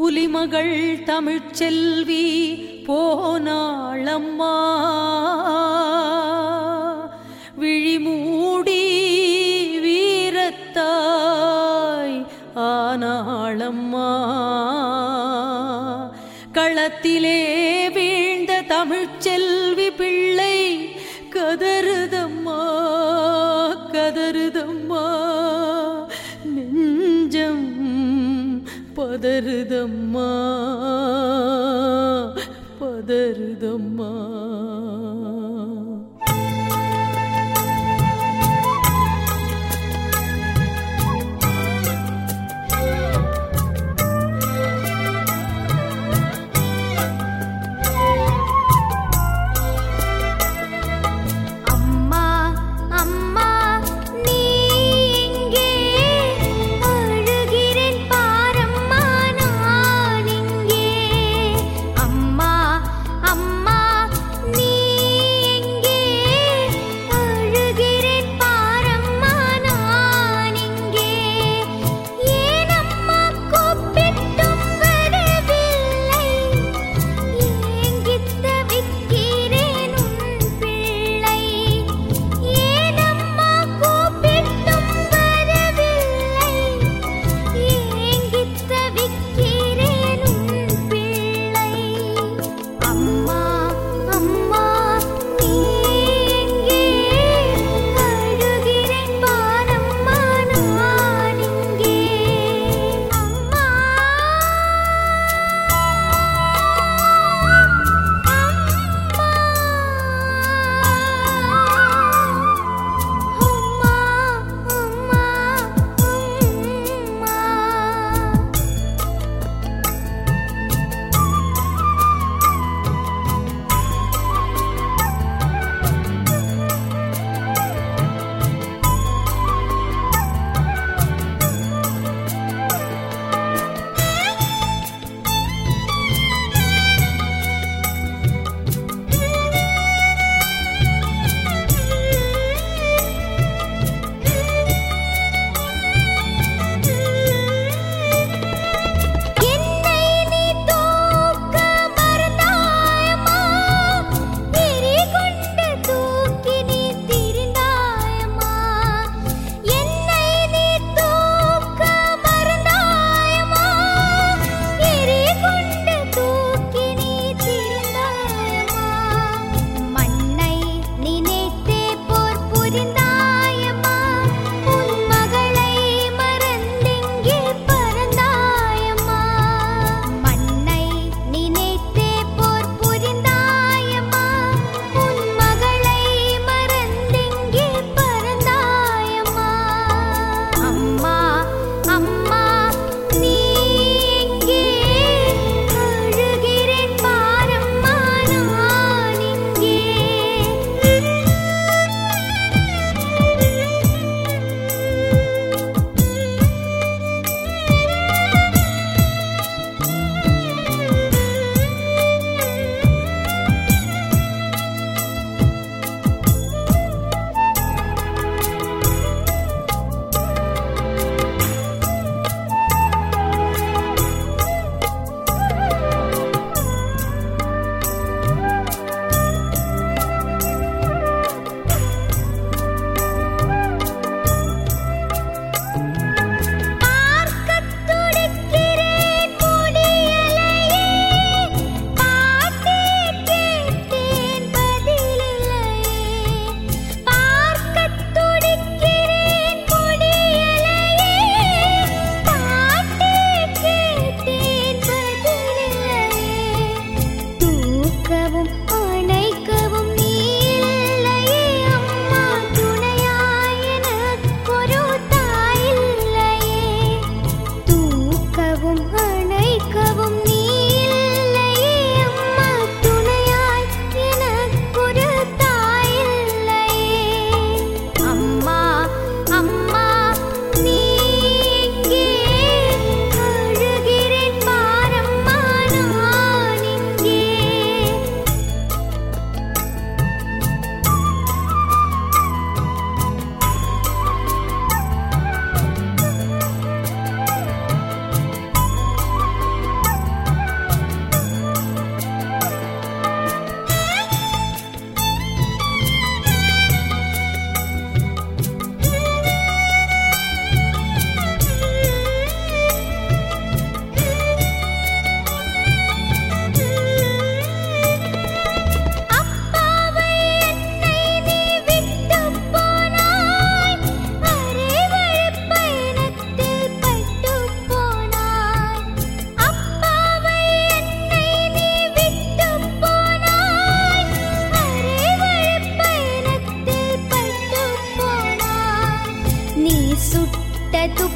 புலிமகள் தமிழ்ச்செல்வி போனாளம்மா. விழிமூடி வீரத்தாய் ஆனாளம்மா. களத்திலே வீழ்ந்த தமிழ்ச்செல்வி பிள்ளை கதறுதம்மா கதறுதம்மா பதறுதம்மா. tu